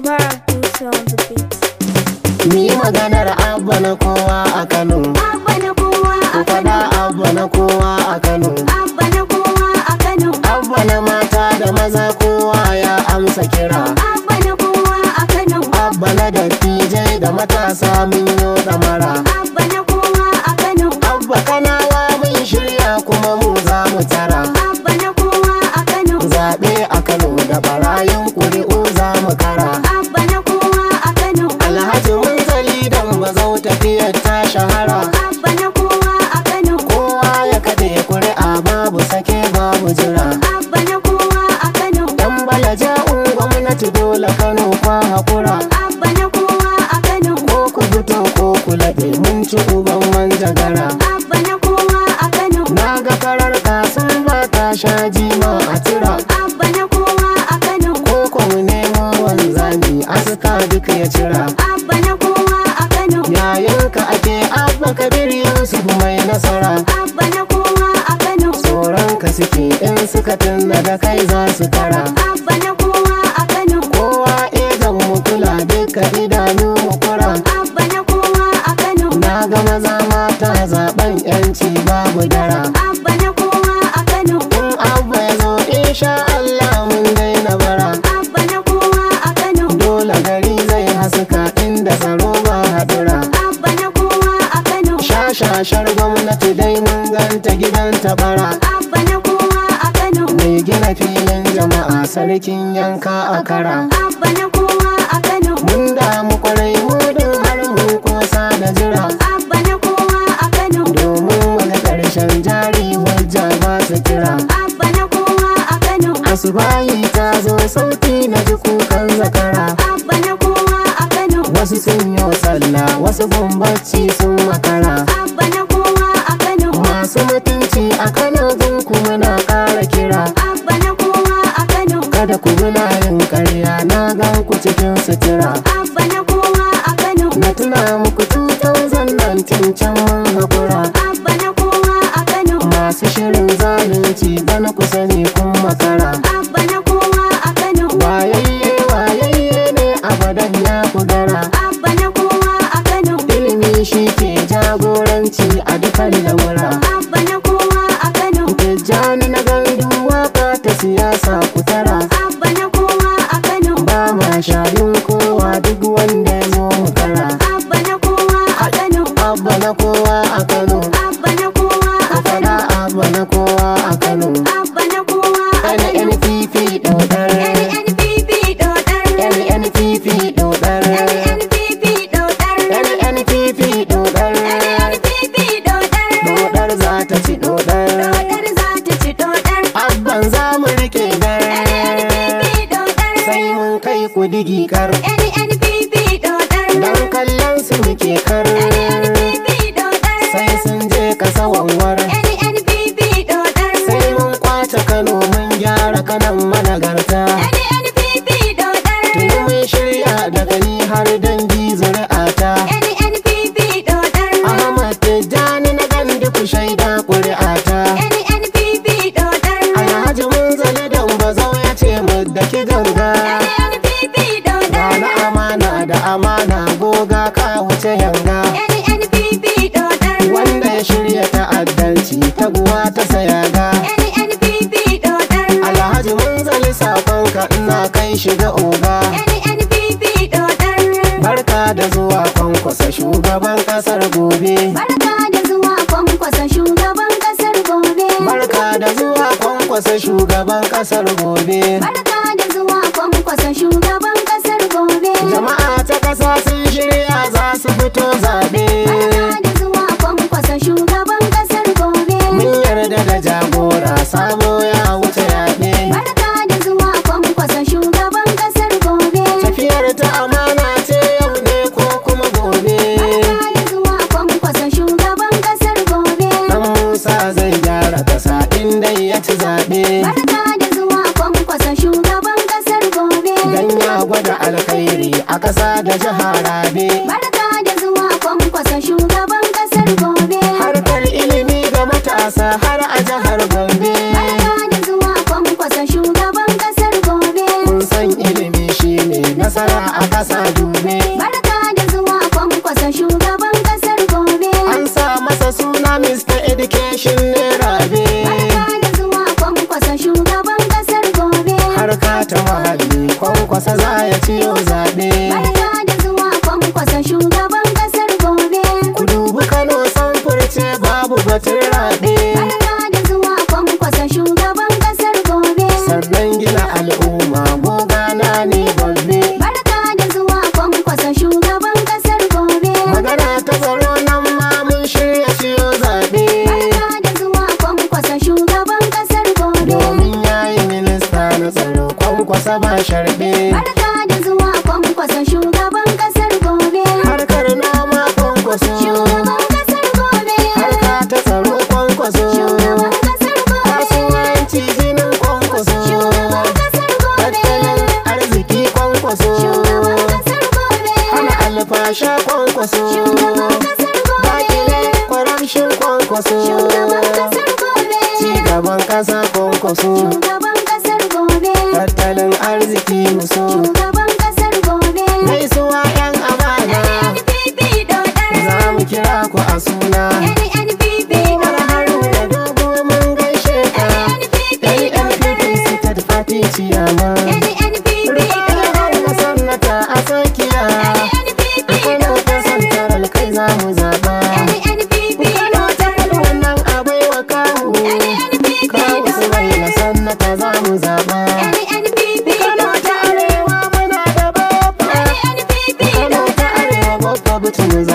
Mubarak Musa on the beat. Ni maganar abba na kowa a Kano. Abba na kowa a Kano. abba na kowa a Kano. Abba na kowa a Kano. Abba na mata da maza kowa ya amsa kira. Abba na kowa a Kano. Abba na dattijai da matasa mun yo ɗamara. Duk ya cira. Abba na kowa a Kano. Yayinka ake abba kabir Yusuf mai nasara. Abba na kowa a Kano. Tsoron ka suke in suka tunna da kai za su kara. Abba na kowa a Kano. Kowa idan mu kula duka idanu mu kura. Abba na kowa a Kano. Na ga maza mata zaɓen yanci babu dara. Abba na kowa a Kano. In abba ya zo insha Shashashar gwamnati dai mun ganta gidan tabara. Abba na kowa a Kano. Mai gina filin jama'a sarkin yanka a kara. Abba na kowa a Kano. Mun damu ƙwarai mudin har mun kosa da jira. Abba na kowa a Kano. Domin wani ƙarshen jari hujja ba su kira. Abba na kowa a Kano. Asubahi ta zo sauti na ji kukan zakara. Abba na kowa a Kano. Wasu sun yi sallah wasu bambanci sun cikin sutura. Abba na kowa a Kano. Na tuna muku 2019 can mun haƙura. Abba na kowa a Kano. Masu shirin zalunci bana ku sani kun makara. Abba na kowa a Kano. Wayayye wayayye ne abadan ya kudara. Abba na kowa a Kano. Ilimi shi ke jagoranci a dukkan lamura. Kowa a Kano. Abba na kowa a Kano. NNPP dodar. NNPP dodar. NNPP dodar. NNPP dodar. NNPP dodar. NNPP dodar. Dodar za ta ci dodar. Dodar za ta ci dodar. Abban za mu riƙe dar. NNPP dodar. Sai mun kai ku digi kar. NNPP dodar. Dan kallon su muke kar. NNPP dodar. Sai sun je kasa wanwar. Kwace Kano mun gyara kanan managarta. NNPP dodar. Tuni mun shirya daga ni har dangi zuri'ata. NNPP dodar. Ahmad Tijjani na gandi ku shaida ƙuri'ata. NNPP dodar. Alhaji mun zali dan bazau ya ce mu da ki ganga. NNPP dodar. na amana da amana goga ka wuce yanga. NNPP dodar. Wanda ya shirya ta'addanci taguwa ta kai shiga oga. NNPP dodar. Barka da zuwa kwankwasa shugaban ƙasar gobe. Barka da zuwa kwankwasa shugaban ƙasar gobe. Barka da zuwa kwankwasa shugaban ƙasar gobe. Matasa har a kasa kwankwaso Shugaban ƙasar gobe. tattalin arziki muso Shugaban ƙasar gobe. gaisuwa yan amana. NPP dodar. za mu kira ku a suna. NPP Umar Haruna dogo mun gaishe ka. NPP NNPP sita da fati ciyama. the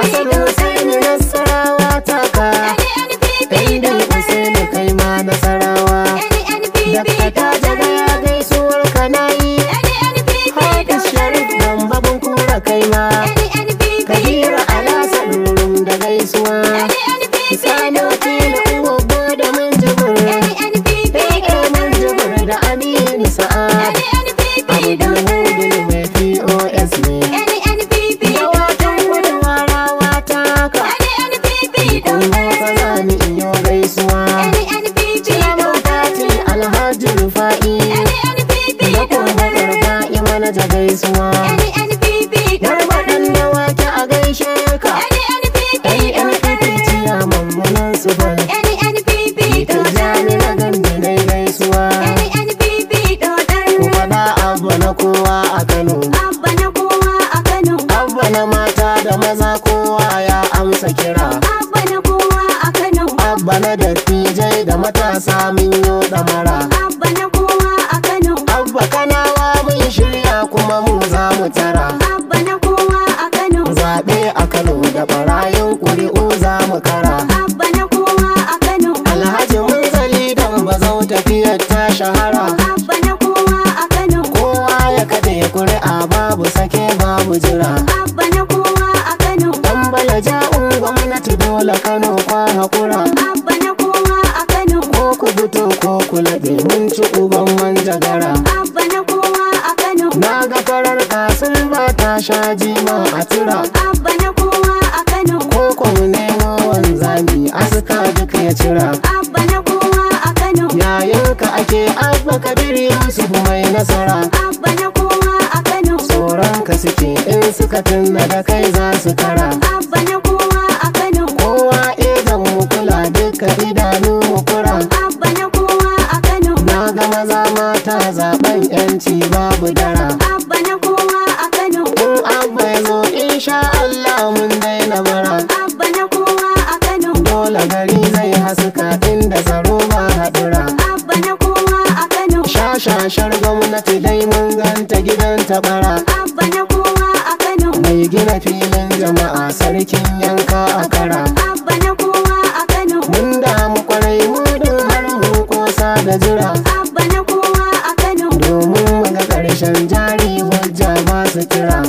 Hacerlo Manaja gaisuwa. Dawaki a gaishe ka. NNPP na na gaisuwa. Ku faɗa abu na kowa a Kano. Abba na kowa a Kano. Abba na mata da maza kowa ya amsa kira. Abba na kowa a Kano. Abba na dattijai da matasa mun yo ɗamara. Abba shahara Abba na kowa a Kano. Kowa ya kaɗe ƙuri'a babu sake babu jira Abba na kowa a Kano. Dan bala ja'un gwamnati dole Kano kwa haƙura Abba na kowa a Kano. Ko ku fito ko ku laɗe mun ci uban manjagara Abba na kowa a Kano. Na ga farar ba ta sha jima a tura Abba na kowa a Kano. Ko ku nemo wanzami aska duk ya cira Ake abba kabir Yusuf mai nasara Abba na kowa a Kano. Tsoron ka suke in suka tunna da kai za su kara Abba na kowa a Kano. Kowa idan mu kula duka idanu mu kura Abba na kowa a Kano. Na ga maza mata zaɓen yanci babu dara Abba na kowa a Kano. In abba ya zo insha Allah mun daina bara Abba na kowa a Kano. Dole gari tabara Abba na kowa a Kano. Mai gina filin jama'a sarkin yanka a kara Abba na kowa a Kano. Mun damu ƙwarai mudin da jira Abba na kowa a Kano. domin muga ƙarshen jari hujja masu kira